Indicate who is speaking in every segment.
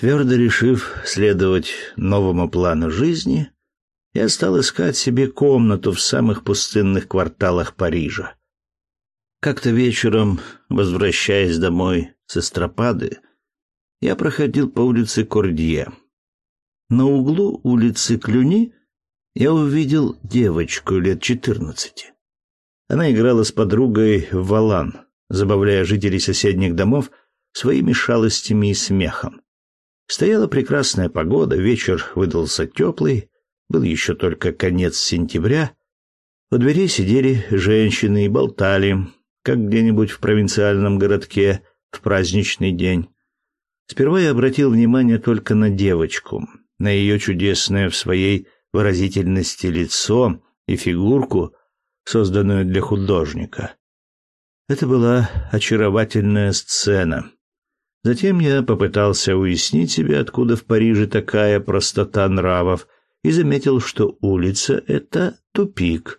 Speaker 1: Твердо решив следовать новому плану жизни, я стал искать себе комнату в самых пустынных кварталах Парижа. Как-то вечером, возвращаясь домой с эстропады, я проходил по улице Кордье. На углу улицы Клюни я увидел девочку лет четырнадцати. Она играла с подругой в валан, забавляя жителей соседних домов своими шалостями и смехом. Стояла прекрасная погода, вечер выдался теплый, был еще только конец сентября. У дверей сидели женщины и болтали, как где-нибудь в провинциальном городке в праздничный день. Сперва я обратил внимание только на девочку, на ее чудесное в своей выразительности лицо и фигурку, созданную для художника. Это была очаровательная сцена. Затем я попытался уяснить себе, откуда в Париже такая простота нравов, и заметил, что улица — это тупик,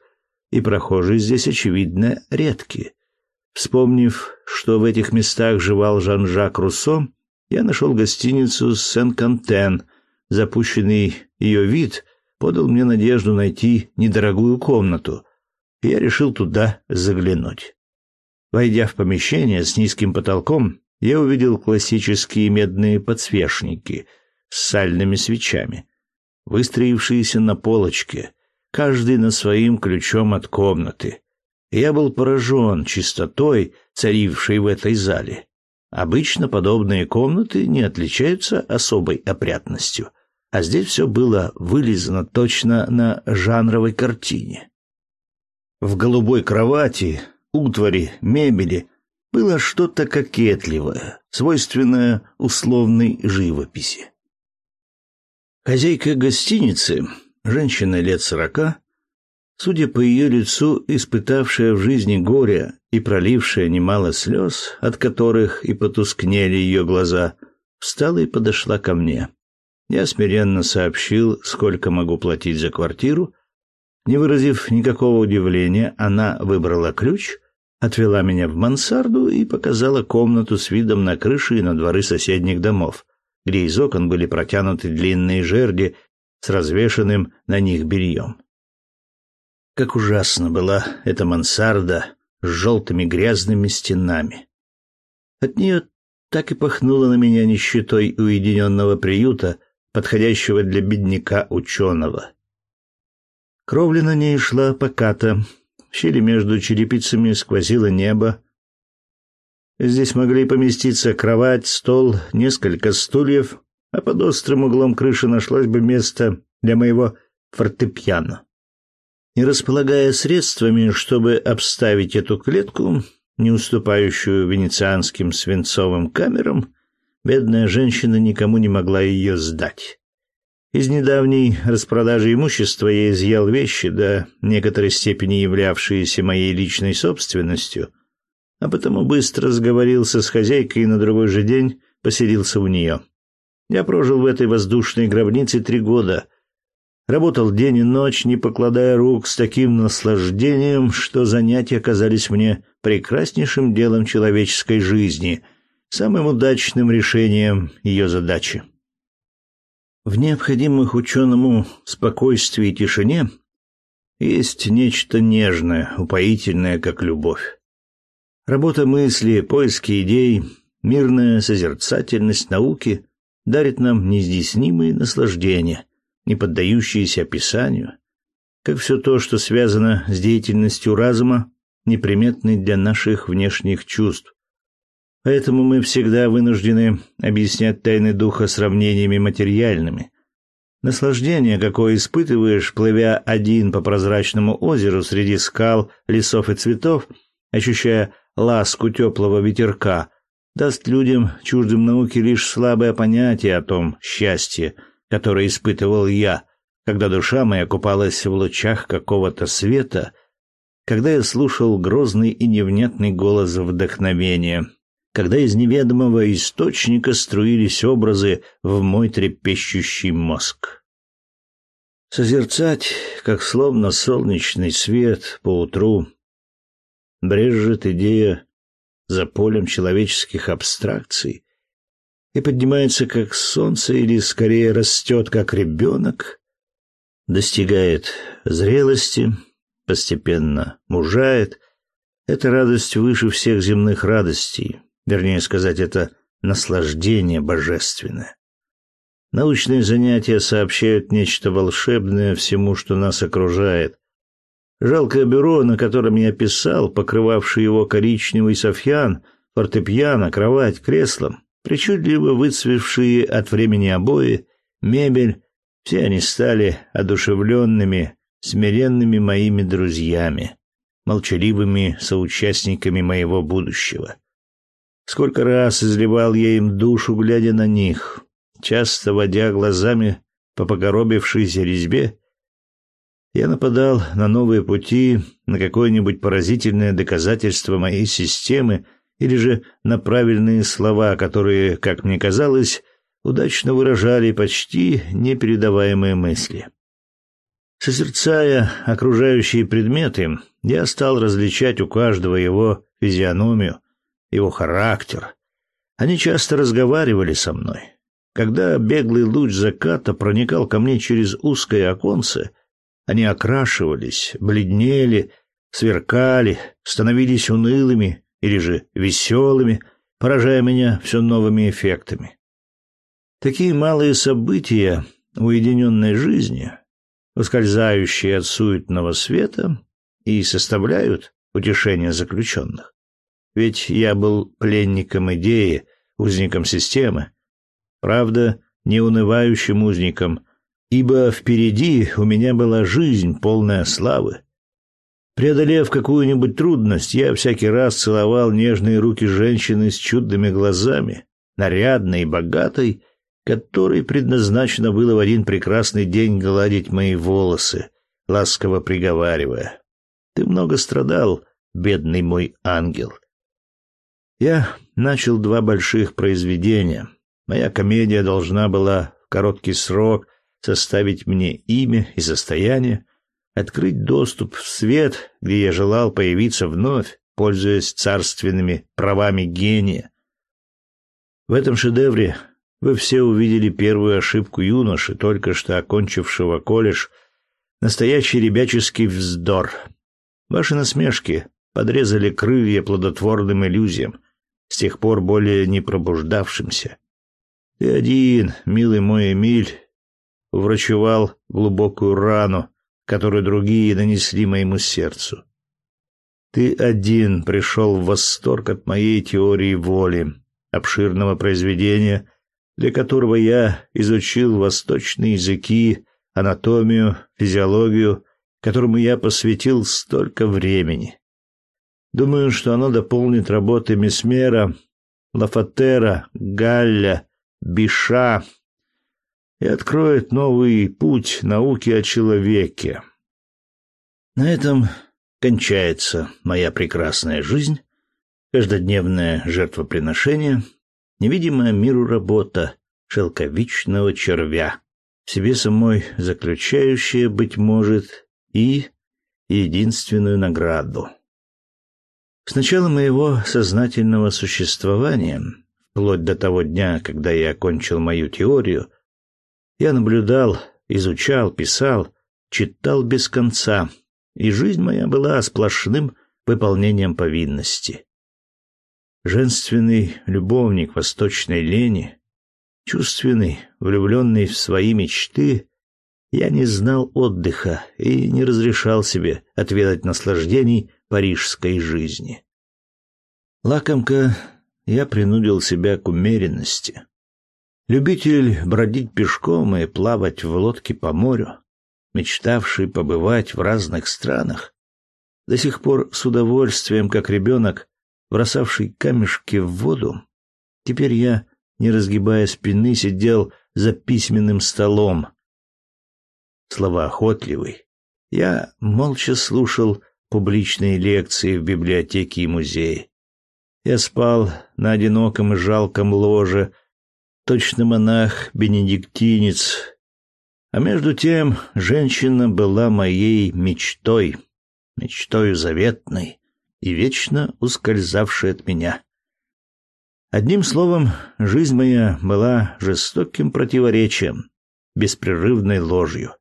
Speaker 1: и прохожие здесь, очевидно, редки. Вспомнив, что в этих местах жевал Жан-Жак Руссо, я нашел гостиницу «Сен-Кантен». Запущенный ее вид подал мне надежду найти недорогую комнату, и я решил туда заглянуть. Войдя в помещение с низким потолком, я увидел классические медные подсвечники с сальными свечами, выстроившиеся на полочке, каждый на своим ключом от комнаты. Я был поражен чистотой, царившей в этой зале. Обычно подобные комнаты не отличаются особой опрятностью, а здесь все было вылизано точно на жанровой картине. В голубой кровати, утвари, мебели было что-то кокетливое, свойственное условной живописи. Хозяйка гостиницы, женщина лет сорока, судя по ее лицу, испытавшая в жизни горе и пролившая немало слез, от которых и потускнели ее глаза, встала и подошла ко мне. Я смиренно сообщил, сколько могу платить за квартиру. Не выразив никакого удивления, она выбрала ключ — отвела меня в мансарду и показала комнату с видом на крыши и на дворы соседних домов, где из окон были протянуты длинные жерди с развешанным на них бельем. Как ужасно была эта мансарда с желтыми грязными стенами. От нее так и пахнуло на меня нищетой уединенного приюта, подходящего для бедняка-ученого. Кровля на ней шла поката, в щели между черепицами сквозило небо. Здесь могли поместиться кровать, стол, несколько стульев, а под острым углом крыши нашлось бы место для моего фортепиано. Не располагая средствами, чтобы обставить эту клетку, не уступающую венецианским свинцовым камерам, бедная женщина никому не могла ее сдать. Из недавней распродажи имущества я изъял вещи, до некоторой степени являвшиеся моей личной собственностью, а потому быстро сговорился с хозяйкой и на другой же день поселился у нее. Я прожил в этой воздушной гробнице три года. Работал день и ночь, не покладая рук, с таким наслаждением, что занятия казались мне прекраснейшим делом человеческой жизни, самым удачным решением ее задачи. В необходимых ученому спокойствии и тишине есть нечто нежное, упоительное, как любовь. Работа мысли, поиски идей, мирная созерцательность науки дарит нам неизъяснимые наслаждения, не поддающиеся описанию, как все то, что связано с деятельностью разума, неприметной для наших внешних чувств, Поэтому мы всегда вынуждены объяснять тайны духа сравнениями материальными. Наслаждение, какое испытываешь, плывя один по прозрачному озеру среди скал, лесов и цветов, ощущая ласку теплого ветерка, даст людям, чуждым науке, лишь слабое понятие о том счастье, которое испытывал я, когда душа моя купалась в лучах какого-то света, когда я слушал грозный и невнятный голос вдохновения, когда из неведомого источника струились образы в мой трепещущий мозг. Созерцать, как словно солнечный свет по утру, брежет идея за полем человеческих абстракций, и поднимается как солнце или скорее растет как ребенок, достигает зрелости, постепенно мужает. Это радость выше всех земных радостей, вернее сказать, это наслаждение божественное. Научные занятия сообщают нечто волшебное всему, что нас окружает. Жалкое бюро, на котором я писал, покрывавший его коричневый софьян, фортепиано, кровать, кресло, причудливо выцвевшие от времени обои, мебель, все они стали одушевленными, смиренными моими друзьями, молчаливыми соучастниками моего будущего. Сколько раз изливал я им душу, глядя на них, часто водя глазами по покоробившейся резьбе, я нападал на новые пути, на какое-нибудь поразительное доказательство моей системы или же на правильные слова, которые, как мне казалось, удачно выражали почти непередаваемые мысли. Созерцая окружающие предметы, я стал различать у каждого его физиономию, его характер. Они часто разговаривали со мной. Когда беглый луч заката проникал ко мне через узкое оконце, они окрашивались, бледнели, сверкали, становились унылыми или же веселыми, поражая меня все новыми эффектами. Такие малые события уединенной жизни, ускользающие от суетного света, и составляют утешение заключенных. Ведь я был пленником идеи, узником системы. Правда, не унывающим узником, ибо впереди у меня была жизнь, полная славы. Преодолев какую-нибудь трудность, я всякий раз целовал нежные руки женщины с чудными глазами, нарядной и богатой, которой предназначено было в один прекрасный день гладить мои волосы, ласково приговаривая: "Ты много страдал, бедный мой ангел". Я начал два больших произведения. Моя комедия должна была в короткий срок составить мне имя и состояние, открыть доступ в свет, где я желал появиться вновь, пользуясь царственными правами гения. В этом шедевре вы все увидели первую ошибку юноши, только что окончившего колледж, настоящий ребяческий вздор. Ваши насмешки подрезали крылья плодотворным иллюзиям, с тех пор более не пробуждавшимся. Ты один, милый мой Эмиль, врачевал глубокую рану, которую другие нанесли моему сердцу. Ты один пришел в восторг от моей теории воли, обширного произведения, для которого я изучил восточные языки, анатомию, физиологию, которому я посвятил столько времени. Думаю, что оно дополнит работы Месмера, Лафатера, Галля, Биша и откроет новый путь науки о человеке. На этом кончается моя прекрасная жизнь, каждодневное жертвоприношение — невидимая миру работа шелковичного червя, в себе самой заключающая, быть может, и единственную награду. С начала моего сознательного существования, вплоть до того дня, когда я окончил мою теорию, я наблюдал, изучал, писал, читал без конца, и жизнь моя была сплошным выполнением повинности. Женственный любовник восточной лени, чувственный, влюбленный в свои мечты, я не знал отдыха и не разрешал себе отведать наслаждений парижской жизни. Лакомка я принудил себя к умеренности. Любитель бродить пешком и плавать в лодке по морю, мечтавший побывать в разных странах, до сих пор с удовольствием, как ребенок, бросавший камешки в воду, теперь я, не разгибая спины, сидел за письменным столом. Слова охотливый. Я молча слушал публичные лекции в библиотеке и музее. Я спал на одиноком и жалком ложе, точно монах-бенедиктинец. А между тем женщина была моей мечтой, мечтою заветной и вечно ускользавший от меня. Одним словом, жизнь моя была жестоким противоречием, беспрерывной ложью.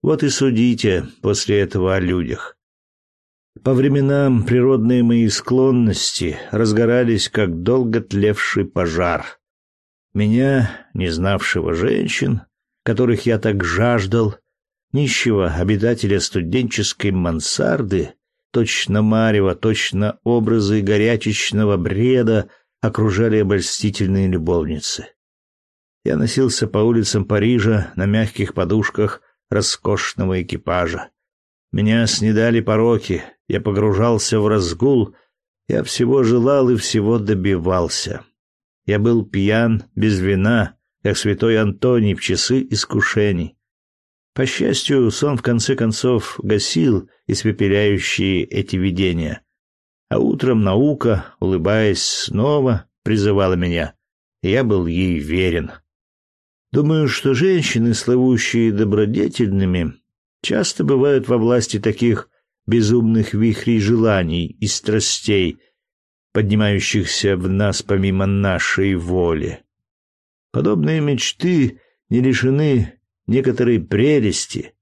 Speaker 1: Вот и судите после этого о людях. По временам природные мои склонности разгорались, как долго тлевший пожар. Меня, не знавшего женщин, которых я так жаждал, нищего обитателя студенческой мансарды, точно марево, точно образы горячечного бреда окружали обольстительные любовницы. Я носился по улицам Парижа на мягких подушках роскошного экипажа. Меня снедали пороки, я погружался в разгул, я всего желал и всего добивался. Я был пьян без вина, как святой Антоний в часы искушений. По счастью, сон в конце концов гасил испепеляющие эти видения. А утром наука, улыбаясь снова, призывала меня. Я был ей верен. Думаю, что женщины, славущие добродетельными, часто бывают во власти таких безумных вихрей желаний и страстей, поднимающихся в нас помимо нашей воли. Подобные мечты не лишены некоторой прелести.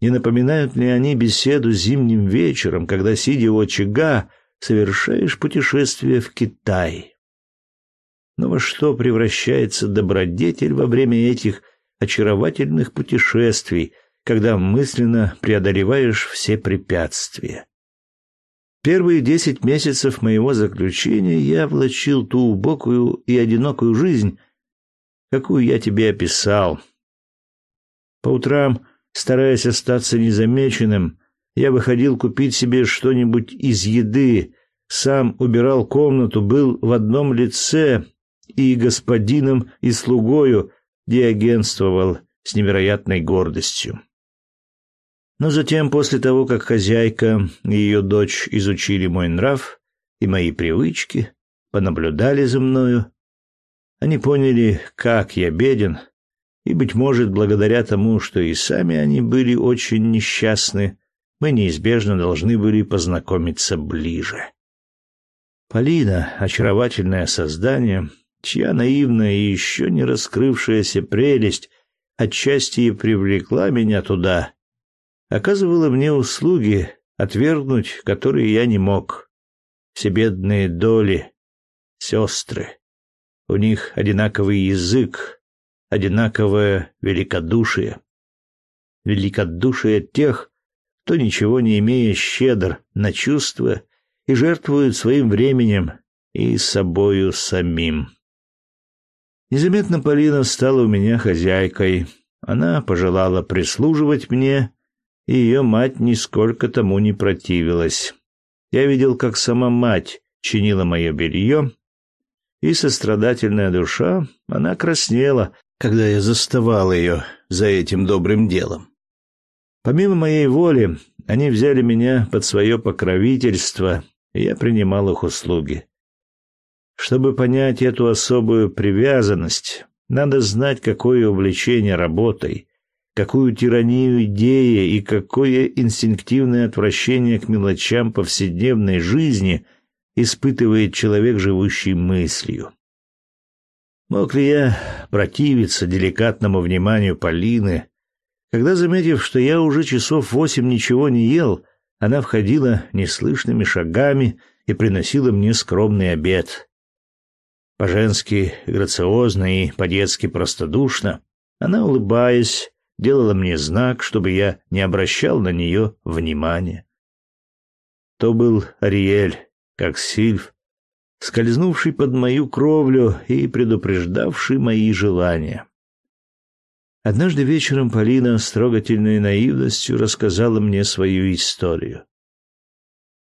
Speaker 1: Не напоминают ли они беседу зимним вечером, когда, сидя у очага, совершаешь путешествие в Китай? Но во что превращается добродетель во время этих очаровательных путешествий — когда мысленно преодолеваешь все препятствия. Первые десять месяцев моего заключения я влачил ту убокую и одинокую жизнь, какую я тебе описал. По утрам, стараясь остаться незамеченным, я выходил купить себе что-нибудь из еды, сам убирал комнату, был в одном лице и господином, и слугою, диагенствовал с невероятной гордостью. Но затем, после того, как хозяйка и ее дочь изучили мой нрав и мои привычки, понаблюдали за мною, они поняли, как я беден, и, быть может, благодаря тому, что и сами они были очень несчастны, мы неизбежно должны были познакомиться ближе. Полина, очаровательное создание, чья наивная и еще не раскрывшаяся прелесть отчасти и привлекла меня туда, оказывала мне услуги, отвергнуть которые я не мог. Все бедные доли, сестры. У них одинаковый язык, одинаковое великодушие. Великодушие тех, кто, ничего не имея, щедр на чувства и жертвует своим временем и собою самим. Незаметно Полина стала у меня хозяйкой. Она пожелала прислуживать мне и ее мать нисколько тому не противилась. Я видел, как сама мать чинила мое белье, и сострадательная душа, она краснела, когда я заставал ее за этим добрым делом. Помимо моей воли, они взяли меня под свое покровительство, и я принимал их услуги. Чтобы понять эту особую привязанность, надо знать, какое увлечение работой, какую тиранию идеи и какое инстинктивное отвращение к мелочам повседневной жизни испытывает человек, живущий мыслью. Мог ли я противиться деликатному вниманию Полины, когда, заметив, что я уже часов восемь ничего не ел, она входила неслышными шагами и приносила мне скромный обед. По-женски грациозно и по-детски простодушно, она, улыбаясь, делала мне знак, чтобы я не обращал на нее внимания. То был Ариэль, как сильф, скользнувший под мою кровлю и предупреждавший мои желания. Однажды вечером Полина с трогательной наивностью рассказала мне свою историю.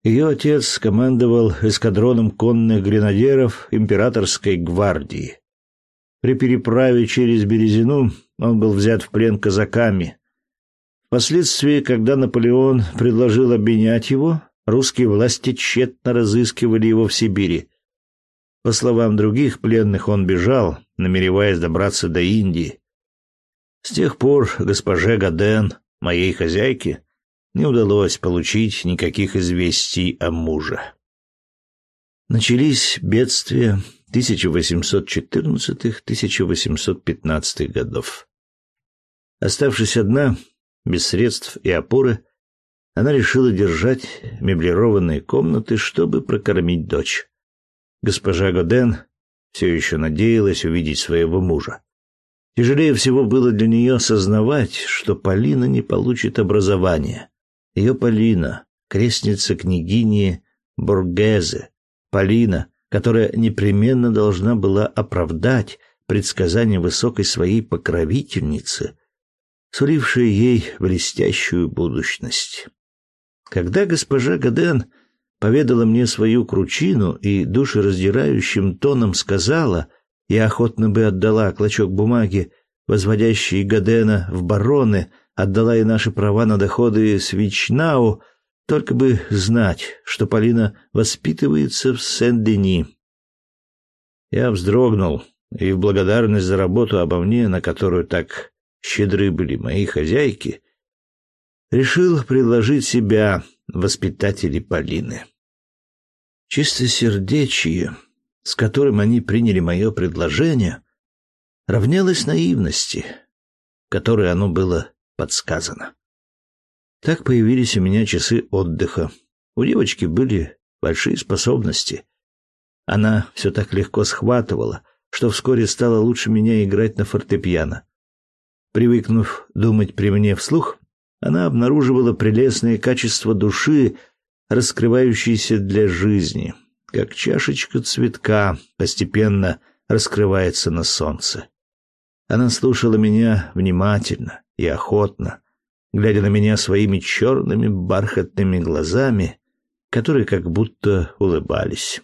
Speaker 1: Ее отец командовал эскадроном конных гренадеров императорской гвардии. При переправе через Березину он был взят в плен казаками. Впоследствии, когда Наполеон предложил обменять его, русские власти тщетно разыскивали его в Сибири. По словам других пленных, он бежал, намереваясь добраться до Индии. С тех пор госпоже Гаден, моей хозяйке, не удалось получить никаких известий о муже. Начались бедствия 1814-1815 годов. Оставшись одна, без средств и опоры, она решила держать меблированные комнаты, чтобы прокормить дочь. Госпожа Годен все еще надеялась увидеть своего мужа. Тяжелее всего было для нее осознавать, что Полина не получит образования. Ее Полина, крестница княгини Бургезе, Полина, которая непременно должна была оправдать предсказания высокой своей покровительницы, сулившей ей блестящую будущность. Когда госпожа Гаден поведала мне свою кручину и душераздирающим тоном сказала, я охотно бы отдала клочок бумаги, возводящий Гадена в бароны, отдала и наши права на доходы Свичнау, только бы знать, что Полина воспитывается в Сен-Дени. Я вздрогнул, и в благодарность за работу обо мне, на которую так щедры были мои хозяйки, решил предложить себя воспитатели Полины. Чистосердечие, с которым они приняли мое предложение, равнялось наивности, которой оно было подсказано. Так появились у меня часы отдыха. У девочки были большие способности. Она все так легко схватывала, что вскоре стала лучше меня играть на фортепиано. Привыкнув думать при мне вслух, она обнаруживала прелестные качества души, раскрывающиеся для жизни, как чашечка цветка постепенно раскрывается на солнце. Она слушала меня внимательно и охотно, глядя на меня своими черными бархатными глазами, которые как будто улыбались.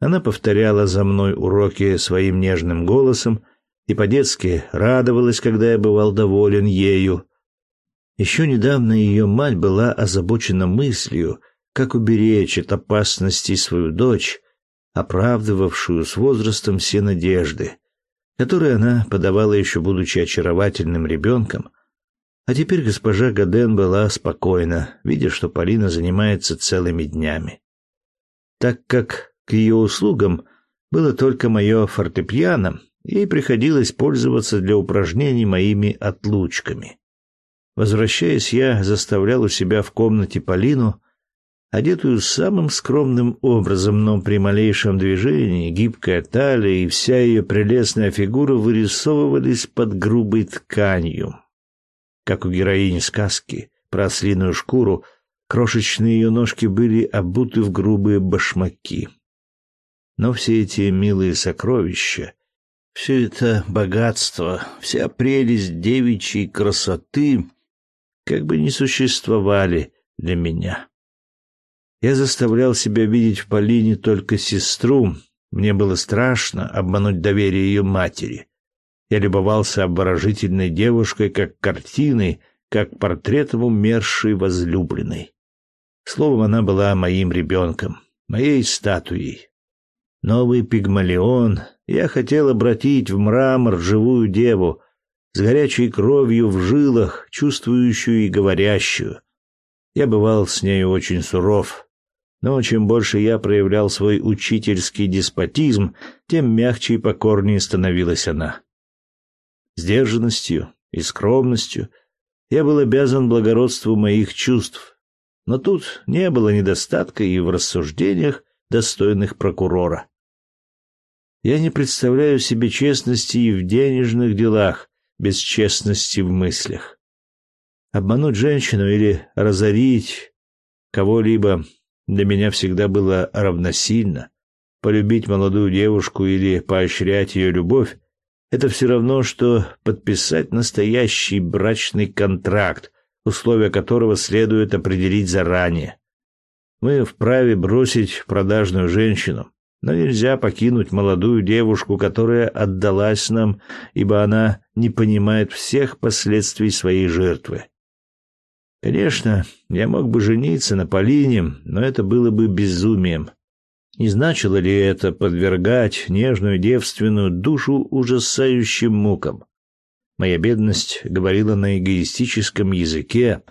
Speaker 1: Она повторяла за мной уроки своим нежным голосом и по-детски радовалась, когда я бывал доволен ею. Еще недавно ее мать была озабочена мыслью, как уберечь от опасностей свою дочь, оправдывавшую с возрастом все надежды, которые она подавала еще будучи очаровательным ребенком, а теперь госпожа Гаден была спокойна, видя, что Полина занимается целыми днями. Так как к ее услугам было только мое фортепиано, ей приходилось пользоваться для упражнений моими отлучками. Возвращаясь, я заставлял у себя в комнате Полину, одетую самым скромным образом, но при малейшем движении гибкая талия и вся ее прелестная фигура вырисовывались под грубой тканью, как у героини сказки про ослиную шкуру, крошечные ее ножки были обуты в грубые башмаки. Но все эти милые сокровища, все это богатство, вся прелесть девичьей красоты как бы не существовали для меня. Я заставлял себя видеть в Полине только сестру. Мне было страшно обмануть доверие ее матери. Я любовался обворожительной девушкой как картиной, как портретом умершей возлюбленной. Словом, она была моим ребенком, моей статуей. Новый пигмалион я хотел обратить в мрамор живую деву, с горячей кровью в жилах, чувствующую и говорящую. Я бывал с нею очень суров, но чем больше я проявлял свой учительский деспотизм, тем мягче и покорнее становилась она. Сдержанностью и скромностью я был обязан благородству моих чувств, но тут не было недостатка и в рассуждениях, достойных прокурора. Я не представляю себе честности и в денежных делах, без честности в мыслях. Обмануть женщину или разорить кого-либо для меня всегда было равносильно. Полюбить молодую девушку или поощрять ее любовь — это все равно, что подписать настоящий брачный контракт, условия которого следует определить заранее. Мы вправе бросить продажную женщину, но нельзя покинуть молодую девушку, которая отдалась нам, ибо она не понимает всех последствий своей жертвы. Конечно, я мог бы жениться на Полине, но это было бы безумием. Не значило ли это подвергать нежную девственную душу ужасающим мукам? Моя бедность говорила на эгоистическом языке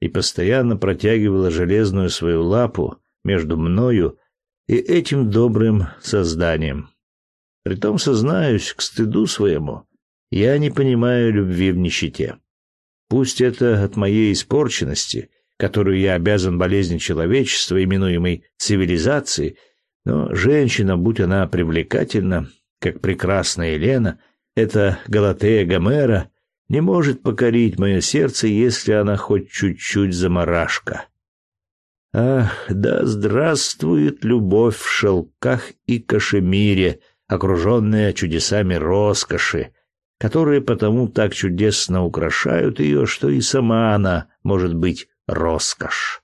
Speaker 1: и постоянно протягивала железную свою лапу между мною и этим добрым созданием. Притом сознаюсь, к стыду своему, я не понимаю любви в нищете. Пусть это от моей испорченности, которую я обязан болезни человечества, именуемой цивилизацией, но женщина, будь она привлекательна, как прекрасная Елена, эта Галатея Гомера, не может покорить мое сердце, если она хоть чуть-чуть заморашка. Ах, да здравствует любовь в шелках и кашемире, окруженная чудесами роскоши, которые потому так чудесно украшают ее, что и сама она может быть роскошь.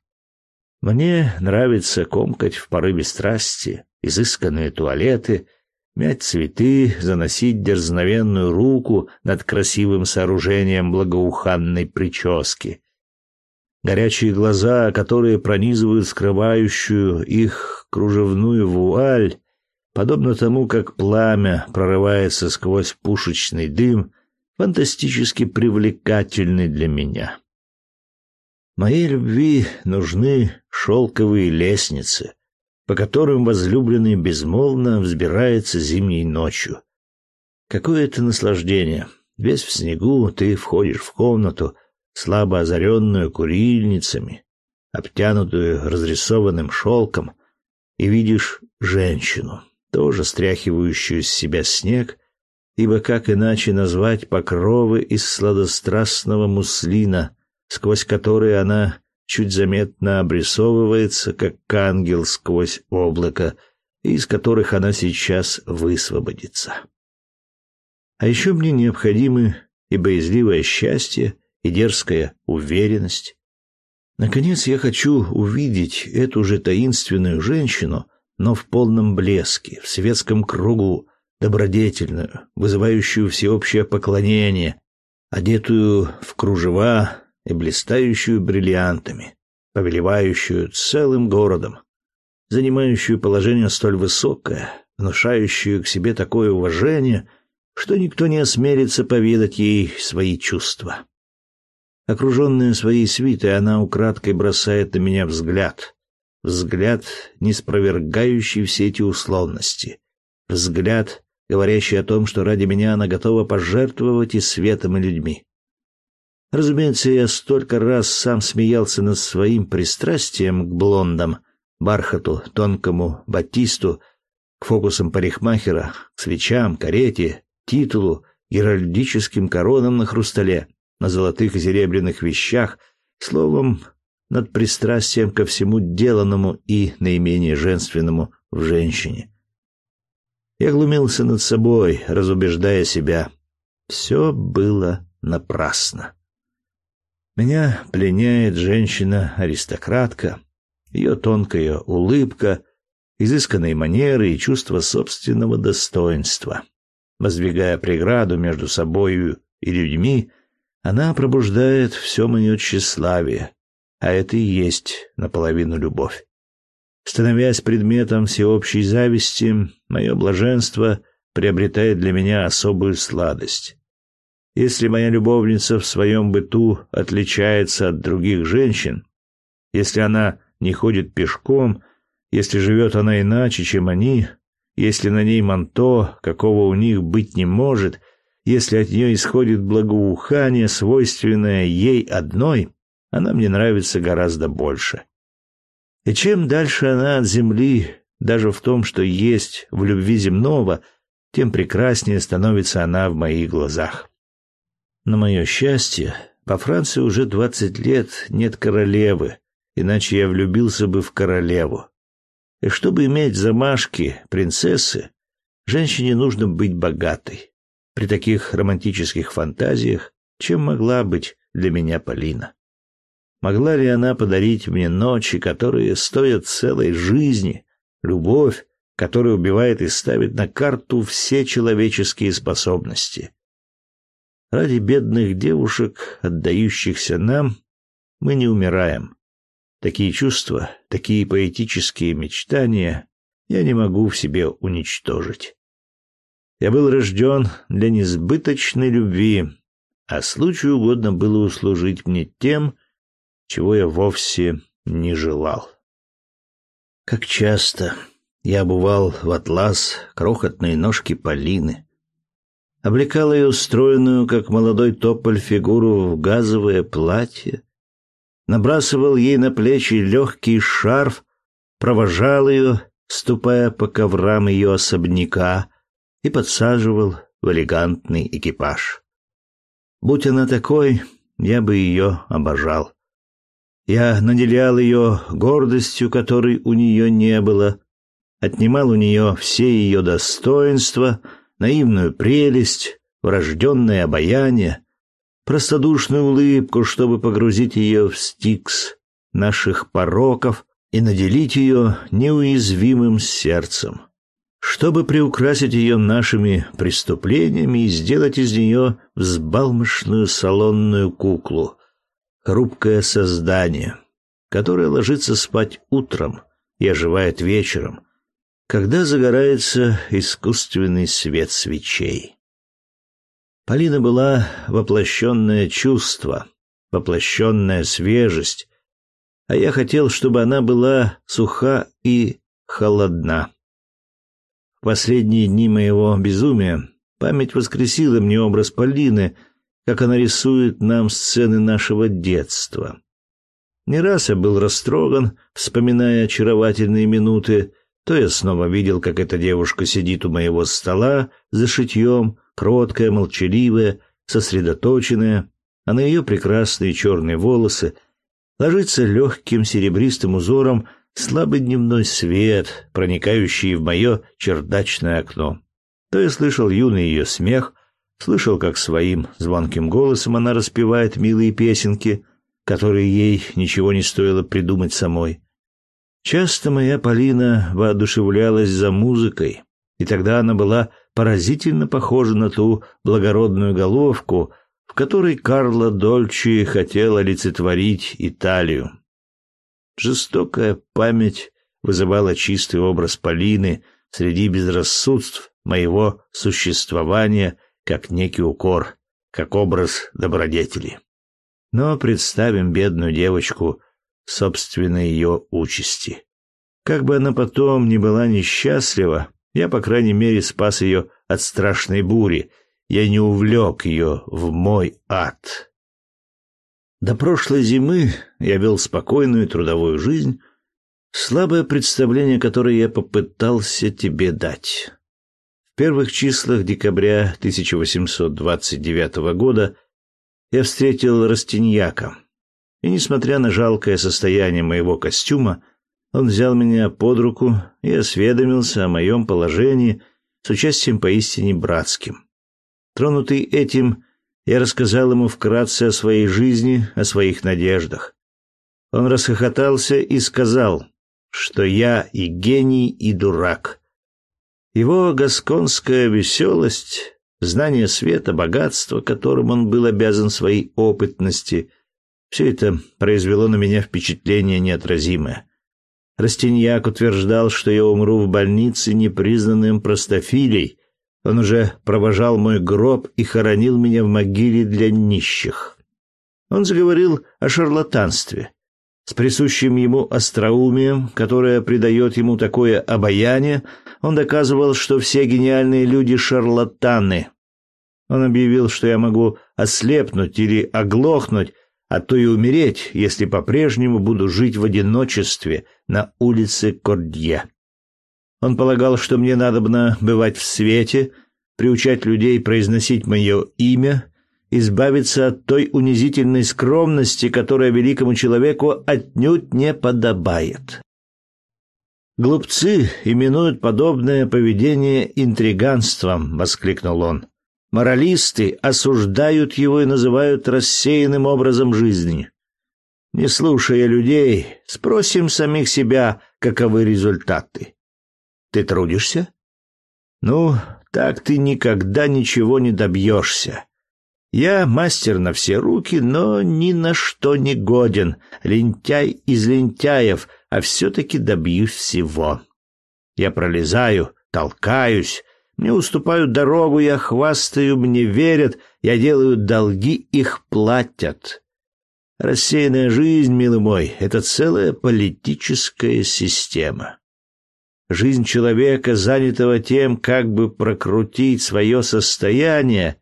Speaker 1: Мне нравится комкать в порыве страсти изысканные туалеты, мять цветы, заносить дерзновенную руку над красивым сооружением благоуханной прически. Горячие глаза, которые пронизывают скрывающую их кружевную вуаль, подобно тому, как пламя прорывается сквозь пушечный дым, фантастически привлекательны для меня. Моей любви нужны шелковые лестницы, по которым возлюбленный безмолвно взбирается зимней ночью. Какое это наслаждение! Весь в снегу ты входишь в комнату, слабо озаренную курильницами, обтянутую разрисованным шелком, и видишь женщину, тоже стряхивающую с себя снег, ибо как иначе назвать покровы из сладострастного муслина, сквозь которые она чуть заметно обрисовывается, как ангел сквозь облако, из которых она сейчас высвободится. А еще мне необходимы и боязливое счастье, и дерзкая уверенность. Наконец я хочу увидеть эту же таинственную женщину, но в полном блеске, в светском кругу, добродетельную, вызывающую всеобщее поклонение, одетую в кружева и блистающую бриллиантами, повелевающую целым городом, занимающую положение столь высокое, внушающую к себе такое уважение, что никто не осмелится поведать ей свои чувства. Окруженная своей свитой, она украдкой бросает на меня взгляд, Взгляд, не спровергающий все эти условности. Взгляд, говорящий о том, что ради меня она готова пожертвовать и светом, и людьми. Разумеется, я столько раз сам смеялся над своим пристрастием к блондам, бархату, тонкому батисту, к фокусам парикмахера, к свечам, карете, титулу, геральдическим коронам на хрустале, на золотых и серебряных вещах, словом, над пристрастием ко всему деланному и наименее женственному в женщине. Я глумился над собой, разубеждая себя. Все было напрасно. Меня пленяет женщина-аристократка, ее тонкая улыбка, изысканные манеры и чувство собственного достоинства. Воздвигая преграду между собою и людьми, она пробуждает все мое тщеславие, а это и есть наполовину любовь. Становясь предметом всеобщей зависти, мое блаженство приобретает для меня особую сладость. Если моя любовница в своем быту отличается от других женщин, если она не ходит пешком, если живет она иначе, чем они, если на ней манто, какого у них быть не может, если от нее исходит благоухание, свойственное ей одной, она мне нравится гораздо больше. И чем дальше она от земли, даже в том, что есть в любви земного, тем прекраснее становится она в моих глазах. На мое счастье, по Франции уже двадцать лет нет королевы, иначе я влюбился бы в королеву. И чтобы иметь замашки принцессы, женщине нужно быть богатой. При таких романтических фантазиях, чем могла быть для меня Полина? Могла ли она подарить мне ночи, которые стоят целой жизни, любовь, которая убивает и ставит на карту все человеческие способности? Ради бедных девушек, отдающихся нам, мы не умираем. Такие чувства, такие поэтические мечтания я не могу в себе уничтожить. Я был рожден для несбыточной любви, а случаю угодно было услужить мне тем, чего я вовсе не желал. Как часто, я обувал в атлас крохотные ножки Полины, облекал ее устроенную, как молодой тополь, фигуру в газовое платье, набрасывал ей на плечи легкий шарф, провожал ее, ступая по коврам ее особняка, и подсаживал в элегантный экипаж. Будь она такой, я бы ее обожал. Я наделял ее гордостью, которой у нее не было, отнимал у нее все ее достоинства, наивную прелесть, врожденное обаяние, простодушную улыбку, чтобы погрузить ее в стикс наших пороков и наделить ее неуязвимым сердцем, чтобы приукрасить ее нашими преступлениями и сделать из нее взбалмошную салонную куклу, хрупкое создание, которое ложится спать утром и оживает вечером, когда загорается искусственный свет свечей. Полина была воплощенное чувство, воплощенная свежесть, а я хотел, чтобы она была суха и холодна. В последние дни моего безумия память воскресила мне образ Полины — как она рисует нам сцены нашего детства. Не раз я был растроган, вспоминая очаровательные минуты, то я снова видел, как эта девушка сидит у моего стола за шитьем, кроткая, молчаливая, сосредоточенная, а на ее прекрасные черные волосы ложится легким серебристым узором слабый дневной свет, проникающий в мое чердачное окно. То я слышал юный ее смех, Слышал, как своим звонким голосом она распевает милые песенки, которые ей ничего не стоило придумать самой. Часто моя Полина воодушевлялась за музыкой, и тогда она была поразительно похожа на ту благородную головку, в которой Карло Дольчи хотел олицетворить Италию. Жестокая память вызывала чистый образ Полины среди безрассудств моего существования — как некий укор, как образ добродетели. Но представим бедную девочку собственной ее участи. Как бы она потом ни была несчастлива, я, по крайней мере, спас ее от страшной бури, я не увлек ее в мой ад. До прошлой зимы я вел спокойную трудовую жизнь, слабое представление которое я попытался тебе дать первых числах декабря 1829 года я встретил Растиньяка. И несмотря на жалкое состояние моего костюма, он взял меня под руку и осведомился о моем положении с участием поистине братским. Тронутый этим, я рассказал ему вкратце о своей жизни, о своих надеждах. Он расхохотался и сказал, что я и гений, и дурак. Его гасконская веселость, знание света, богатство, которым он был обязан своей опытности, все это произвело на меня впечатление неотразимое. Растиньяк утверждал, что я умру в больнице непризнанным простофилей. Он уже провожал мой гроб и хоронил меня в могиле для нищих. Он заговорил о шарлатанстве. С присущим ему остроумием, которое придает ему такое обаяние, он доказывал, что все гениальные люди шарлатаны. Он объявил, что я могу ослепнуть или оглохнуть, а то и умереть, если по-прежнему буду жить в одиночестве на улице Кордье. Он полагал, что мне надобно бывать в свете, приучать людей произносить мое имя, избавиться от той унизительной скромности, которая великому человеку отнюдь не подобает. Глупцы именуют подобное поведение интриганством, воскликнул он. Моралисты осуждают его и называют рассеянным образом жизни. Не слушая людей, спросим самих себя, каковы результаты. Ты трудишься? Ну, так ты никогда ничего не добьешься. Я мастер на все руки, но ни на что не годен, лентяй из лентяев — а все-таки добьюсь всего. Я пролезаю, толкаюсь, мне уступают дорогу, я хвастаю, мне верят, я делаю долги, их платят. Рассеянная жизнь, милый мой, это целая политическая система. Жизнь человека, занятого тем, как бы прокрутить свое состояние,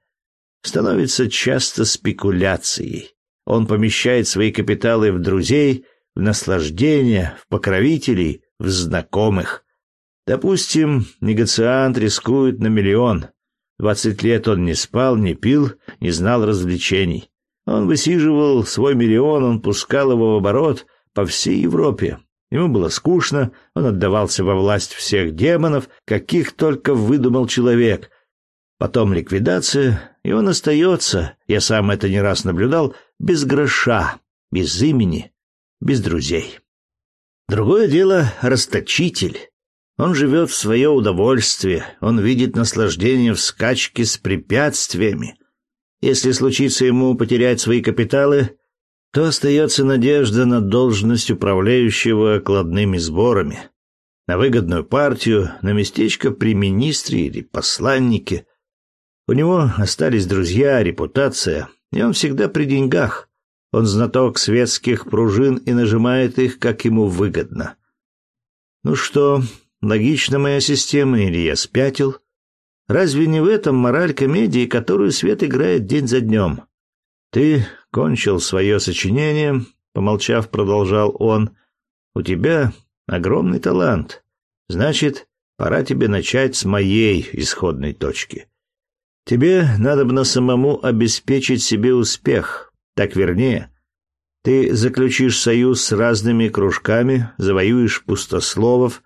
Speaker 1: становится часто спекуляцией. Он помещает свои капиталы в друзей, в наслаждение, в покровителей, в знакомых. Допустим, негациант рискует на миллион. Двадцать лет он не спал, не пил, не знал развлечений. Он высиживал свой миллион, он пускал его в оборот по всей Европе. Ему было скучно, он отдавался во власть всех демонов, каких только выдумал человек. Потом ликвидация, и он остается, я сам это не раз наблюдал, без гроша, без имени, без друзей. Другое дело — расточитель. Он живет в свое удовольствие, он видит наслаждение в скачке с препятствиями. Если случится ему потерять свои капиталы, то остается надежда на должность управляющего окладными сборами, на выгодную партию, на местечко при министре или посланнике. У него остались друзья, репутация, и он всегда при деньгах. Он знаток светских пружин и нажимает их, как ему выгодно. Ну что, логична моя система или я спятил? Разве не в этом мораль комедии, которую Свет играет день за днем? Ты кончил свое сочинение, помолчав, продолжал он. У тебя огромный талант. Значит, пора тебе начать с моей исходной точки. Тебе надо бы на самому обеспечить себе успех. Так вернее, ты заключишь союз с разными кружками, завоюешь пустословов.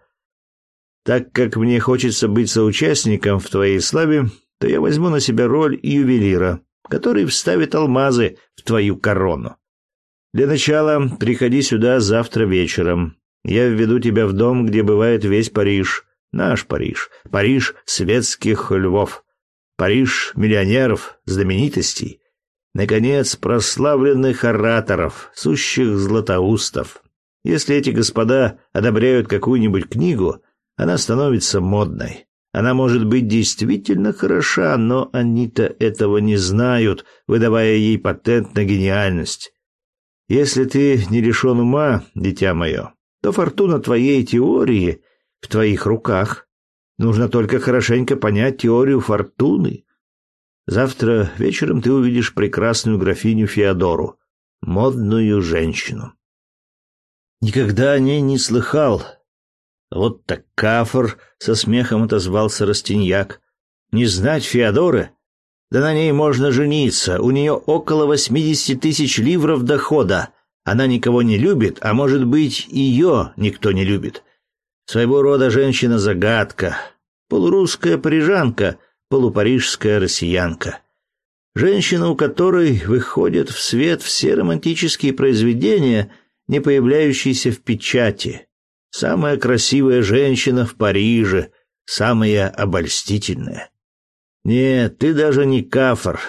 Speaker 1: Так как мне хочется быть соучастником в твоей славе, то я возьму на себя роль ювелира, который вставит алмазы в твою корону. Для начала приходи сюда завтра вечером. Я введу тебя в дом, где бывает весь Париж, наш Париж, Париж светских львов, Париж миллионеров, знаменитостей, наконец, прославленных ораторов, сущих златоустов. Если эти господа одобряют какую-нибудь книгу, она становится модной. Она может быть действительно хороша, но они-то этого не знают, выдавая ей патент на гениальность. Если ты не лишен ума, дитя мое, то фортуна твоей теории в твоих руках. Нужно только хорошенько понять теорию фортуны. Завтра вечером ты увидишь прекрасную графиню Феодору, модную женщину. Никогда о ней не слыхал, вот так кафор, со смехом отозвался Растиньяк. Не знать Феодоры? Да на ней можно жениться. У нее около восьмидесяти тысяч ливров дохода. Она никого не любит, а может быть, ее никто не любит. Своего рода женщина-загадка. Полурусская парижанка, полупарижская россиянка. Женщина, у которой выходят в свет все романтические произведения, не появляющиеся в печати Самая красивая женщина в Париже, самая обольстительная. Нет, ты даже не кафр.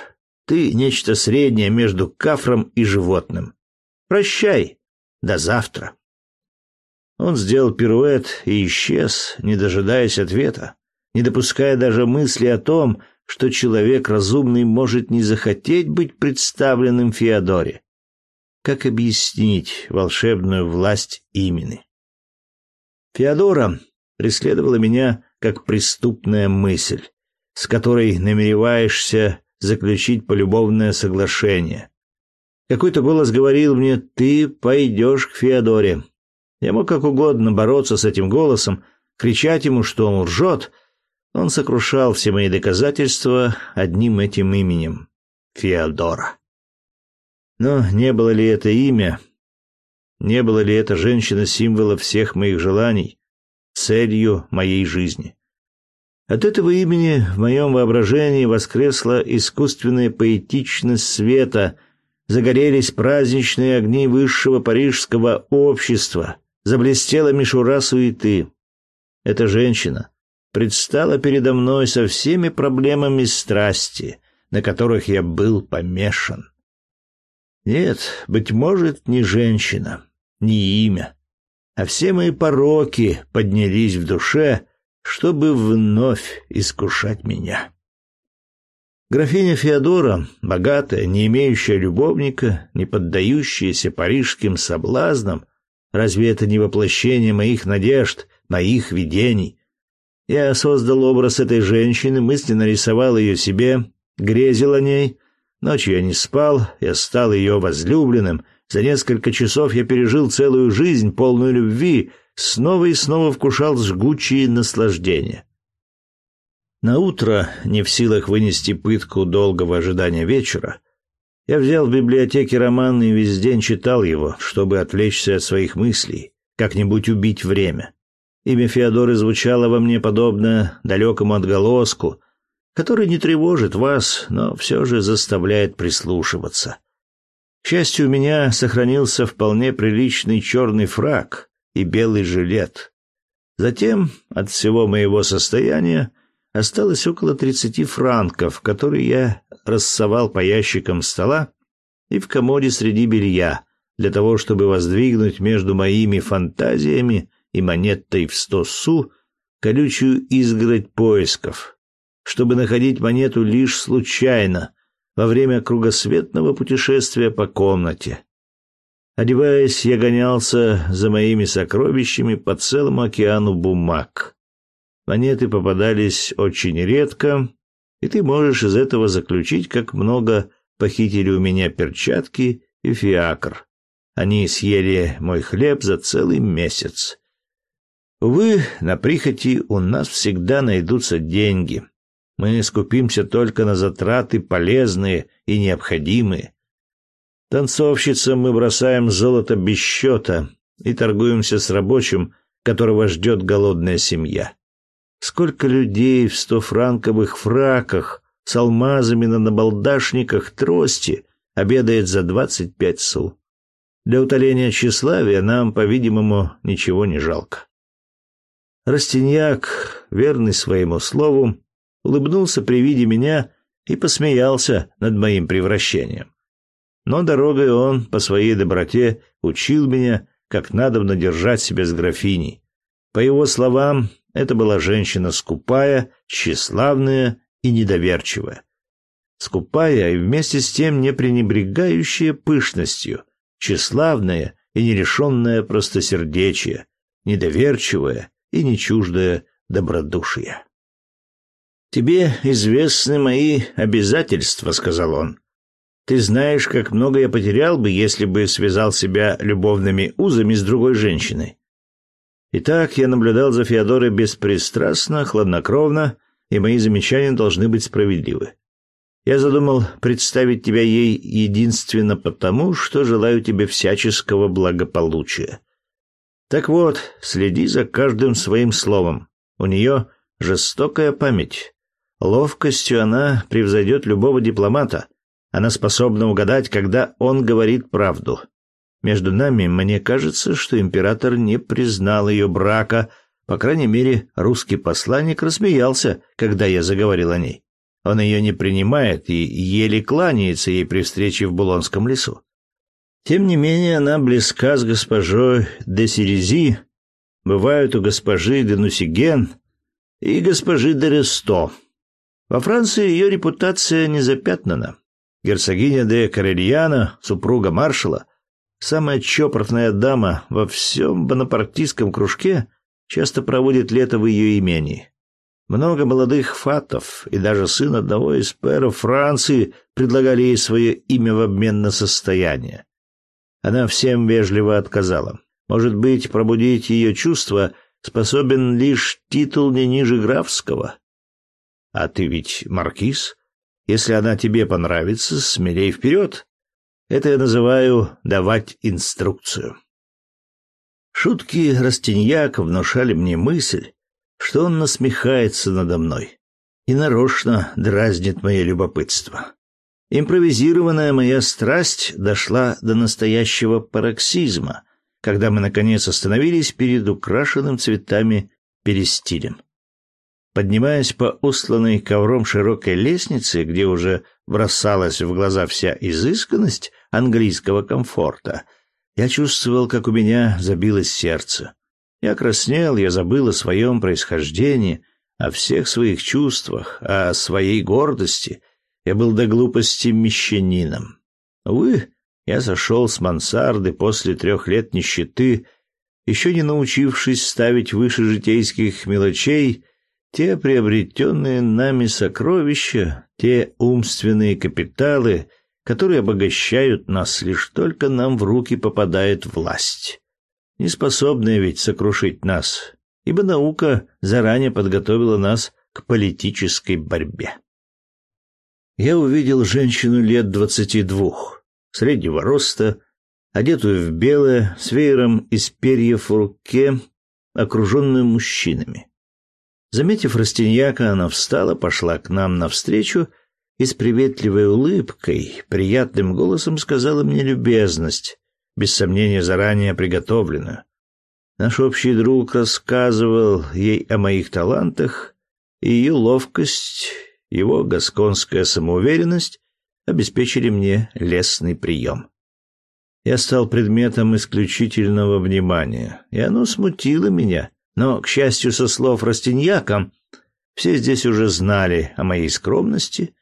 Speaker 1: Ты нечто среднее между кафром и животным. Прощай. До завтра. Он сделал пируэт и исчез, не дожидаясь ответа, не допуская даже мысли о том, что человек разумный может не захотеть быть представленным Феодоре. Как объяснить волшебную власть имени? Феодора преследовала меня как преступная мысль, с которой намереваешься заключить полюбовное соглашение. Какой-то голос говорил мне «ты пойдешь к Феодоре». Я мог как угодно бороться с этим голосом, кричать ему, что он лжет. Он сокрушал все мои доказательства одним этим именем — Феодора. Но не было ли это имя не было ли эта женщина символом всех моих желаний, целью моей жизни? От этого имени в моем воображении воскресла искусственная поэтичность света, загорелись праздничные огни высшего парижского общества, заблестела мишура суеты. Эта женщина предстала передо мной со всеми проблемами страсти, на которых я был помешан. Нет, быть может, не женщина, не имя, а все мои пороки поднялись в душе, чтобы вновь искушать меня. Графиня Феодора, богатая, не имеющая любовника, не поддающаяся парижским соблазнам, разве это не воплощение моих надежд, моих видений. Я создал образ этой женщины, мысленно рисовал ее себе, грезил о ней. Ночью я не спал, я стал ее возлюбленным. За несколько часов я пережил целую жизнь, полную любви, снова и снова вкушал жгучие наслаждения. На утро, не в силах вынести пытку долгого ожидания вечера, я взял в библиотеке роман и весь день читал его, чтобы отвлечься от своих мыслей, как-нибудь убить время. Имя Феодоры звучало во мне подобно далекому отголоску, который не тревожит вас, но все же заставляет прислушиваться. К счастью, у меня сохранился вполне приличный черный фраг и белый жилет. Затем от всего моего состояния осталось около тридцати франков, которые я рассовал по ящикам стола и в комоде среди белья, для того, чтобы воздвигнуть между моими фантазиями и монетой в сто су колючую изгородь поисков, чтобы находить монету лишь случайно во время кругосветного путешествия по комнате. Одеваясь, я гонялся за моими сокровищами по целому океану бумаг. Монеты попадались очень редко, и ты можешь из этого заключить, как много похитили у меня перчатки и фиакр. Они съели мой хлеб за целый месяц. Увы, на прихоти у нас всегда найдутся деньги. Мы скупимся только на затраты полезные и необходимые. Танцовщицам мы бросаем золото без счета и торгуемся с рабочим, которого ждет голодная семья. Сколько людей в стофранковых фраках с алмазами на набалдашниках трости обедает за двадцать пять су. Для утоления тщеславия нам, по-видимому, ничего не жалко. Растиньяк, верный своему слову, улыбнулся при виде меня и посмеялся над моим превращением. Но дорогой он, по своей доброте, учил меня, как надо держать себя с графиней. По его словам, это была женщина скупая, тщеславная и недоверчивая. Скупая и вместе с тем не пренебрегающая пышностью, тщеславная и нерешенная простосердечие, недоверчивая и не чуждая добродушия. «Тебе известны мои обязательства», — сказал он. «Ты знаешь, как много я потерял бы, если бы связал себя любовными узами с другой женщиной. Итак, я наблюдал за Феодорой беспристрастно, хладнокровно, и мои замечания должны быть справедливы. Я задумал представить тебя ей единственно потому, что желаю тебе всяческого благополучия. Так вот, следи за каждым своим словом. У нее жестокая память. Ловкостью она превзойдет любого дипломата. Она способна угадать, когда он говорит правду. Между нами, мне кажется, что император не признал ее брака, по крайней мере, русский посланник рассмеялся, когда я заговорил о ней. Он ее не принимает и еле кланяется ей при встрече в Булонском лесу. Тем не менее, она близка с госпожой де Сирези, бывают у госпожи де Нусиген и госпожи де Ресто. Во Франции ее репутация не запятнана. Герцогиня де Карельяна, супруга маршала, Самая чопортная дама во всем бонапартийском кружке часто проводит лето в ее имении. Много молодых фатов и даже сын одного из пэров Франции предлагали ей свое имя в обмен на состояние. Она всем вежливо отказала. Может быть, пробудить ее чувства способен лишь титул не ниже графского. А ты ведь маркиз. Если она тебе понравится, смелей вперед. Это я называю давать инструкцию. Шутки Растиньяка внушали мне мысль, что он насмехается надо мной и нарочно дразнит мое любопытство. Импровизированная моя страсть дошла до настоящего пароксизма, когда мы наконец остановились перед украшенным цветами перестилем. Поднимаясь по устланной ковром широкой лестнице, где уже бросалась в глаза вся изысканность английского комфорта, я чувствовал, как у меня забилось сердце. Я краснел, я забыл о своем происхождении, о всех своих чувствах, о своей гордости. Я был до глупости мещанином. Увы, я сошел с мансарды после трех лет нищеты еще не научившись ставить выше житейских мелочей те приобретенные нами сокровища, те умственные капиталы, которые обогащают нас, лишь только нам в руки попадает власть, не способная ведь сокрушить нас, ибо наука заранее подготовила нас к политической борьбе. Я увидел женщину лет двадцати двух, среднего роста, одетую в белое, с веером из перьев в руке, окруженную мужчинами. Заметив Растиньяка, она встала, пошла к нам навстречу и с приветливой улыбкой, приятным голосом сказала мне любезность, без сомнения заранее приготовленную. Наш общий друг рассказывал ей о моих талантах, и ее ловкость, его гасконская самоуверенность обеспечили мне лестный прием. Я стал предметом исключительного внимания, и оно смутило меня, но, к счастью, со слов Растиньяка, все здесь уже знали о моей скромности.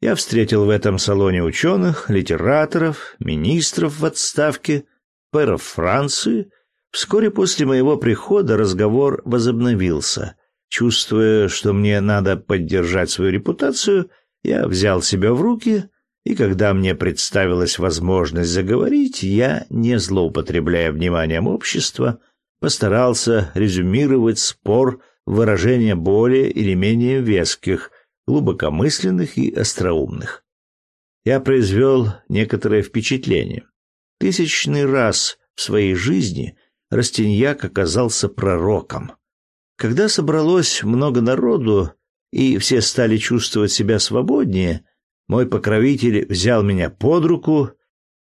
Speaker 1: Я встретил в этом салоне ученых, литераторов, министров в отставке, пэров Франции. Вскоре после моего прихода разговор возобновился. Чувствуя, что мне надо поддержать свою репутацию, я взял себя в руки, и когда мне представилась возможность заговорить, я, не злоупотребляя вниманием общества, — постарался резюмировать спор выражения более или менее веских, глубокомысленных и остроумных. Я произвел некоторое впечатление. Тысячный раз в своей жизни Растиньяк оказался пророком. Когда собралось много народу, и все стали чувствовать себя свободнее, мой покровитель взял меня под руку,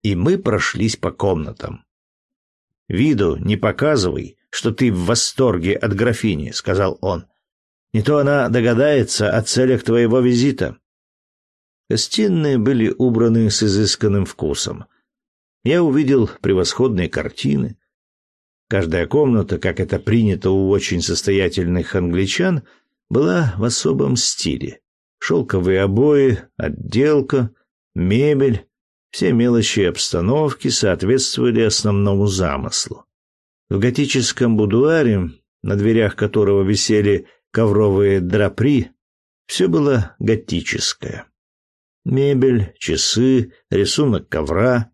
Speaker 1: и мы прошлись по комнатам. Виду не показывай, что ты в восторге от графини, сказал он. Не то она догадается о целях твоего визита. Гостиные были убраны с изысканным вкусом. Я увидел превосходные картины. Каждая комната, как это принято у очень состоятельных англичан, была в особом стиле. Шелковые обои, отделка, мебель, все мелочи обстановки соответствовали основному замыслу. В готическом будуаре, на дверях которого висели ковровые драпри, все было готическое. Мебель, часы, рисунок ковра,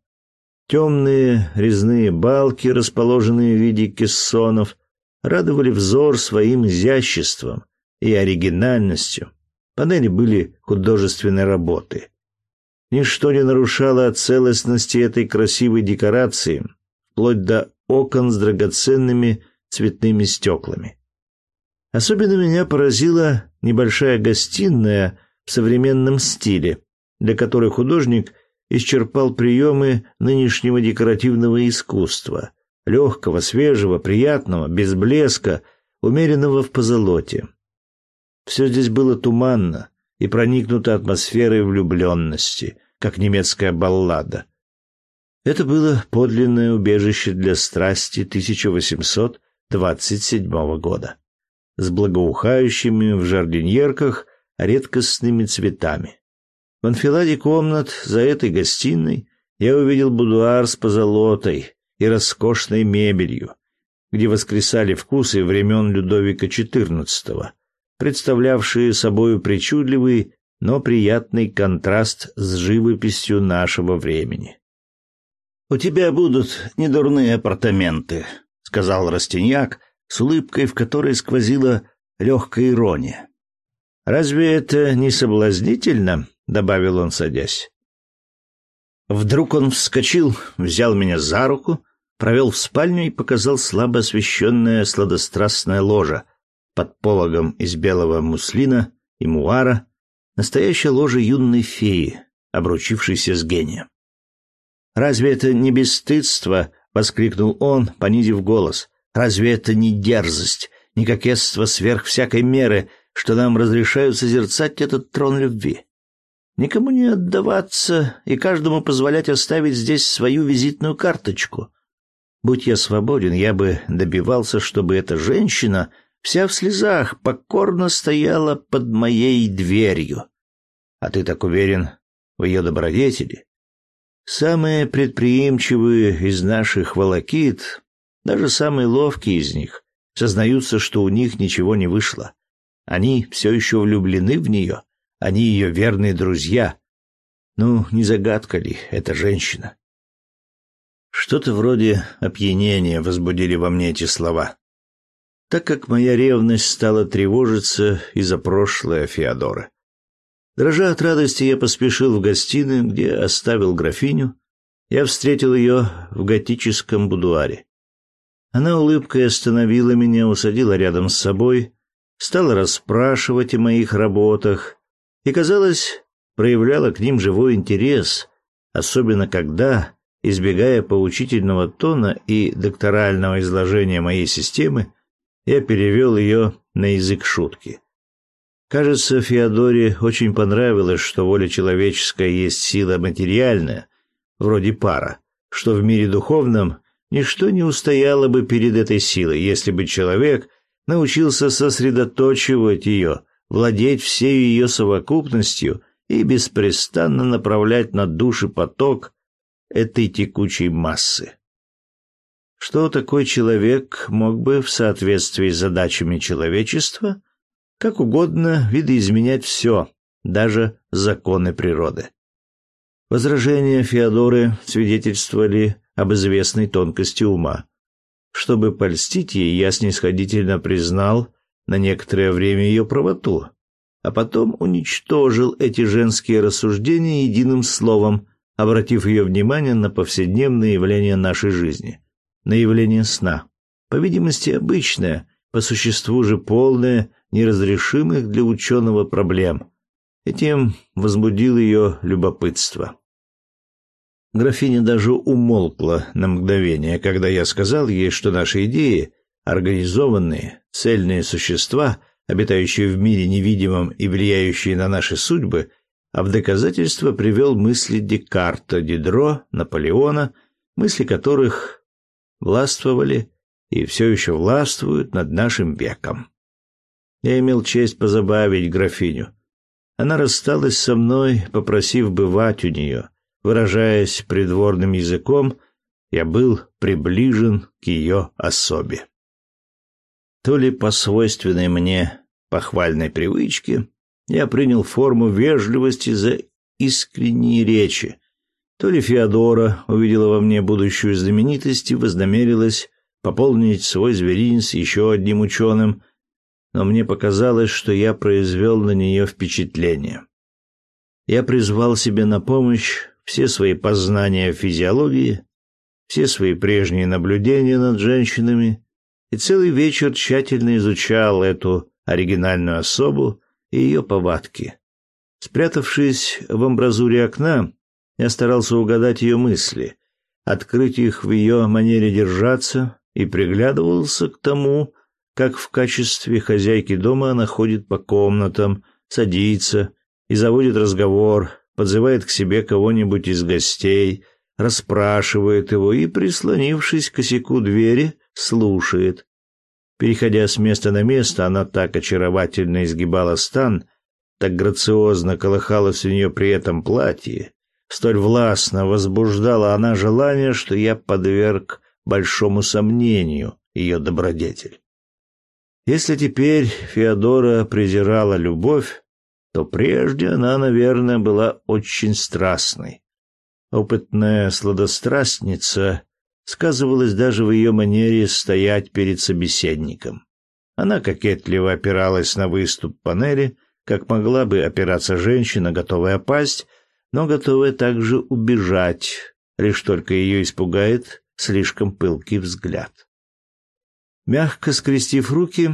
Speaker 1: темные резные балки, расположенные в виде кессонов, радовали взор своим изяществом и оригинальностью. Панели были художественной работы. Ничто не нарушало целостности этой красивой декорации, вплоть до окон с драгоценными цветными стеклами. Особенно меня поразила небольшая гостиная в современном стиле, для которой художник исчерпал приемы нынешнего декоративного искусства, легкого, свежего, приятного, без блеска, умеренного в позолоте. Все здесь было туманно, и проникнута атмосферой влюбленности, как немецкая баллада. Это было подлинное убежище для страсти 1827 года, с благоухающими в жардиньерках редкостными цветами. В анфиладе комнат за этой гостиной я увидел будуар с позолотой и роскошной мебелью, где воскресали вкусы времен Людовика XIV, представлявшие собою причудливый, но приятный контраст с живописью нашего времени. «У тебя будут недурные апартаменты», — сказал Растиньяк с улыбкой, в которой сквозила легкая ирония. «Разве это не соблазнительно?» — добавил он, садясь. Вдруг он вскочил, взял меня за руку, провел в спальню и показал слабо освещенное сладострастное ложе — под пологом из белого муслина и муара, настоящее ложе юной феи, обручившейся с гением. «Разве это не бесстыдство?» — воскликнул он, понизив голос. «Разве это не дерзость, не кокетство сверх всякой меры, что нам разрешают созерцать этот трон любви? Никому не отдаваться и каждому позволять оставить здесь свою визитную карточку. Будь я свободен, я бы добивался, чтобы эта женщина — вся в слезах, покорно стояла под моей дверью. А ты так уверен в ее добродетели? Самые предприимчивые из наших волокит Даже самые ловкие из них сознаются, что у них ничего не вышло. Они все еще влюблены в нее, они ее верные друзья. Ну, не загадка ли эта женщина? Что-то вроде опьянения возбудили во мне эти слова, так как моя ревность стала тревожиться из-за прошлое Феодора. Дрожа от радости, я поспешил в гостиную, где оставил графиню. Я встретил ее в готическом будуаре. Она улыбкой остановила меня, усадила рядом с собой, стала расспрашивать о моих работах и, казалось, проявляла к ним живой интерес, особенно когда, избегая поучительного тона и докторального изложения моей системы, я перевел ее на язык шутки. Кажется, Феодоре очень понравилось, что воля человеческая есть сила материальная, вроде пара, что в мире духовном ничто не устояло бы перед этой силой, если бы человек научился сосредоточивать ее, владеть всей ее совокупностью и беспрестанно направлять на души поток этой текучей массы. Что такой человек мог бы в соответствии с задачами человечества как угодно видоизменять все, даже законы природы. Возражения Феодоры свидетельствовали об известной тонкости ума. Чтобы польстить ей, я снисходительно признал на некоторое время ее правоту, а потом уничтожил эти женские рассуждения единым словом, обратив ее внимание на повседневные явления нашей жизни, на явление сна, по видимости обычное, по существу же полное неразрешимых для ученого проблем. Этим возбудил ее любопытство. Графиня даже умолкла на мгновение, когда я сказал ей, что наши идеи, организованные, цельные существа, обитающие в мире невидимом и влияющие на наши судьбы, а в доказательство привел мысли Декарта, Дидро, Наполеона, мысли которых властвовали и все еще властвуют над нашим веком. Я имел честь позабавить графиню. Она рассталась со мной, попросив бывать у нее. Выражаясь придворным языком, я был приближен к ее особе. То ли по свойственной мне похвальной привычке я принял форму вежливости за искренние речи, то ли Феодора увидела во мне будущую знаменитость и вознамерилась пополнить свой зверинец еще одним ученым — но мне показалось, что я произвел на нее впечатление. Я призвал себе на помощь все свои познания в физиологии, все свои прежние наблюдения над женщинами и целый вечер тщательно изучал эту оригинальную особу и ее повадки. Спрятавшись в амбразуре окна, я старался угадать ее мысли, открыть их в ее манере держаться и приглядывался к тому, как в качестве хозяйки дома она ходит по комнатам, садится и заводит разговор, подзывает к себе кого-нибудь из гостей, расспрашивает его и, прислонившись к косяку двери, слушает. Переходя с места на место, она так очаровательно изгибала стан, так грациозно колыхалось у нее при этом платье, столь властно возбуждала она желание, что я подверг большому сомнению ее добродетель. Если теперь Феодора презирала любовь, то прежде она, наверное, была очень страстной. Опытная сладострастница сказывалась даже в ее манере стоять перед собеседником. Она кокетливо опиралась на выступ панели, как могла бы опираться женщина, готовая пасть, но готовая также убежать, лишь только ее испугает слишком пылкий взгляд. Мягко скрестив руки,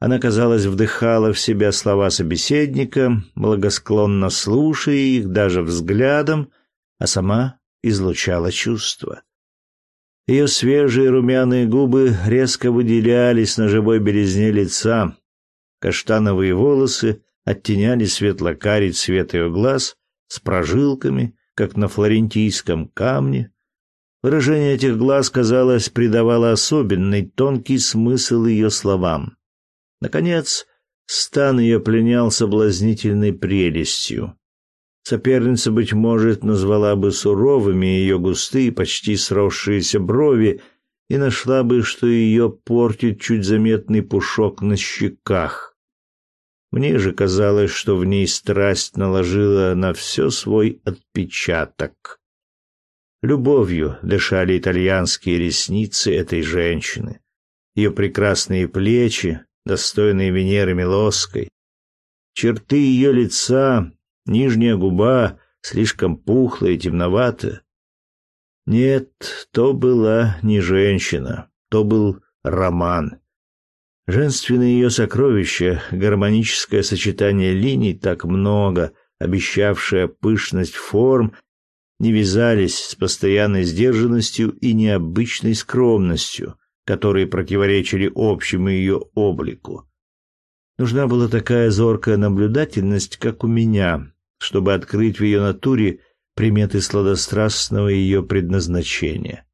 Speaker 1: она, казалось, вдыхала в себя слова собеседника, благосклонно слушая их даже взглядом, а сама излучала чувства. Ее свежие румяные губы резко выделялись на живой белизне лица. Каштановые волосы оттеняли светло-карий цвет ее глаз с прожилками, как на флорентийском камне, Выражение этих глаз, казалось, придавало особенный тонкий смысл ее словам. Наконец, стан ее пленял соблазнительной прелестью. Соперница, быть может, назвала бы суровыми ее густые, почти сросшиеся брови и нашла бы, что ее портит чуть заметный пушок на щеках. Мне же казалось, что в ней страсть наложила на все свой отпечаток. Любовью дышали итальянские ресницы этой женщины, ее прекрасные плечи, достойные Венеры Милосской, черты ее лица, нижняя губа слишком пухлая и темноватая. Нет, то была не женщина, то был роман. Женственное ее сокровище, гармоническое сочетание линий так много, обещавшее пышность форм, не вязались с постоянной сдержанностью и необычной скромностью, которые противоречили общему ее облику. Нужна была такая зоркая наблюдательность, как у меня, чтобы открыть в ее натуре приметы сладострастного ее предназначения.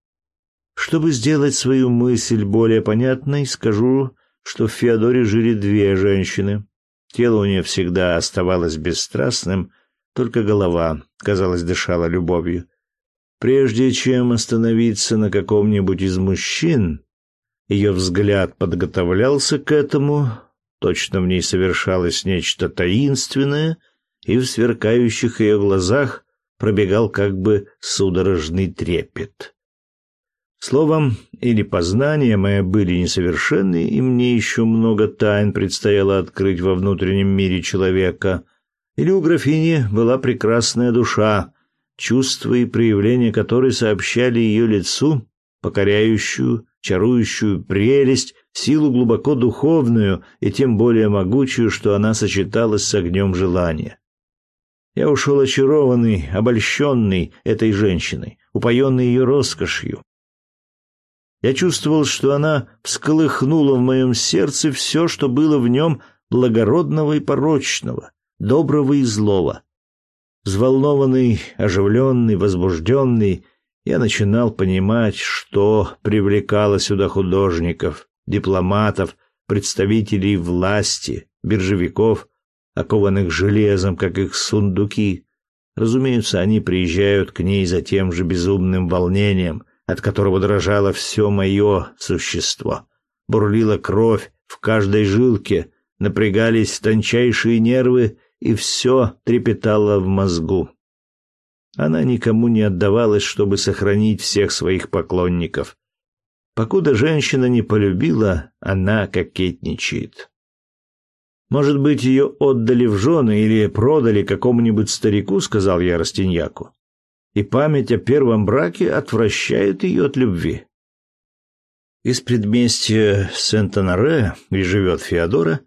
Speaker 1: Чтобы сделать свою мысль более понятной, скажу, что в Феодоре жили две женщины. Тело у нее всегда оставалось бесстрастным, только голова, казалось, дышала любовью. Прежде чем остановиться на каком-нибудь из мужчин, ее взгляд подготовлялся к этому, точно в ней совершалось нечто таинственное, и в сверкающих ее глазах пробегал как бы судорожный трепет. Словом, или познания мои были несовершенны, и мне еще много тайн предстояло открыть во внутреннем мире человека, или у графини была прекрасная душа, чувства и проявления которой сообщали ее лицу покоряющую, чарующую прелесть, силу глубоко духовную и тем более могучую, что она сочеталась с огнем желания. Я ушел очарованный, обольщенный этой женщиной, упоенный ее роскошью. Я чувствовал, что она всколыхнула в моем сердце все, что было в нем благородного и порочного, доброго и злого. Взволнованный, оживленный, возбужденный, я начинал понимать, что привлекало сюда художников, дипломатов, представителей власти, биржевиков, окованных железом, как их сундуки. Разумеется, они приезжают к ней за тем же безумным волнением, от которого дрожало все мое существо. Бурлила кровь в каждой жилке, напрягались тончайшие нервы, и все трепетало в мозгу. Она никому не отдавалась, чтобы сохранить всех своих поклонников. Покуда женщина не полюбила, она кокетничает. Может быть, ее отдали в жены или продали какому-нибудь старику, сказал я Растиньяку. И память о первом браке отвращает ее от любви. Из предместья Сент-Анаре, где живет Феодора,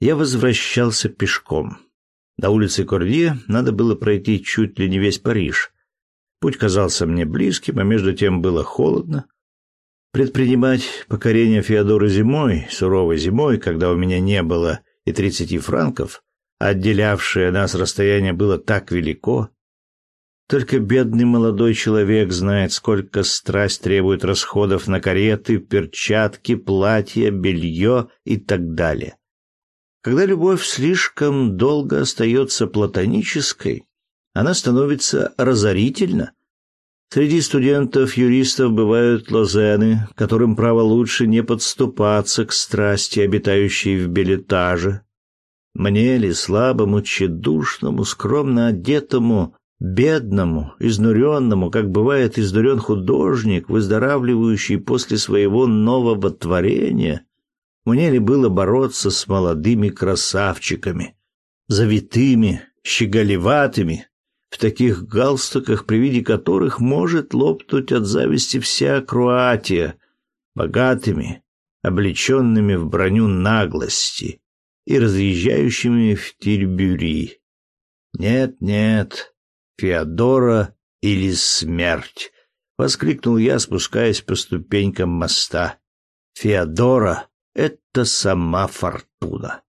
Speaker 1: я возвращался пешком. До улицы Кордье надо было пройти чуть ли не весь Париж. Путь казался мне близким, а между тем было холодно. Предпринимать покорение Феодора зимой, суровой зимой, когда у меня не было и тридцати франков, отделявшее нас расстояние было так велико. Только бедный молодой человек знает, сколько страсть требует расходов на кареты, перчатки, платья, белье и так далее. Когда любовь слишком долго остается платонической, она становится разорительна. Среди студентов-юристов бывают лозены, которым право лучше не подступаться к страсти, обитающей в билетаже. Мне ли, слабому, тщедушному, скромно одетому, бедному, изнуренному, как бывает изнурен художник, выздоравливающий после своего нового творения, мне ли было бороться с молодыми красавчиками, завитыми, щеголеватыми, в таких галстуках, при виде которых может лопнуть от зависти вся Круатия, богатыми, облеченными в броню наглости и разъезжающими в Тильбюри. Нет, нет, Феодора или смерть, воскликнул я, спускаясь по ступенькам моста. Феодора это сама фортуна.